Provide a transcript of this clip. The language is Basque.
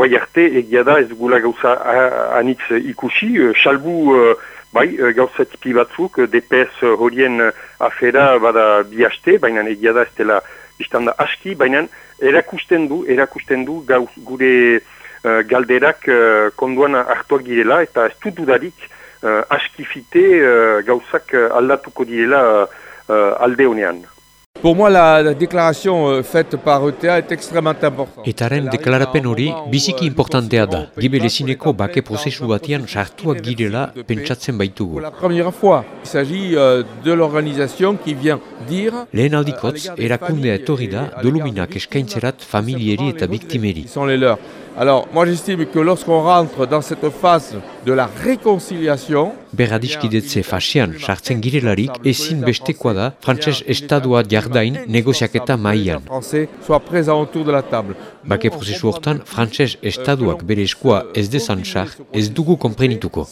guai arte egia da ez gula gauza anitz ikusi, salbu bai gauza tipi batzuk, DPS horien afera bada bihaste, baina egia da ez dela biztanda aski, baina erakusten du, erakusten du gauz, gure galderak konduan hartuak girela eta ez du dudarik askifite gauzak aldatuko direla alde honean. Pour moi, la déclaration euh, faite par ETA est extrêmement importante. Etaren deklarapen hori biziki importantea da. Gibelezineko bake prozesu batean sartuak girela pentsatzen baitugu. La première fois, il s'agit euh, de l'organisation qui vient dire... Lehen aldikotz, erakundea etorri da doluminak eskaintzerat familieri eta biktimeri. Qui sont les leurs. Alors, moi j'estime que lorsqu'on rentre dans cette phase de la réconciliation... Berradiskidetze fasean sartzen girelarik ezin bestekoa da frantses estadua jardain negoziaketa mailan. Bake prozesu hortan frantses estaduak bere eskua ez dezan sar ez dugu komprenituko.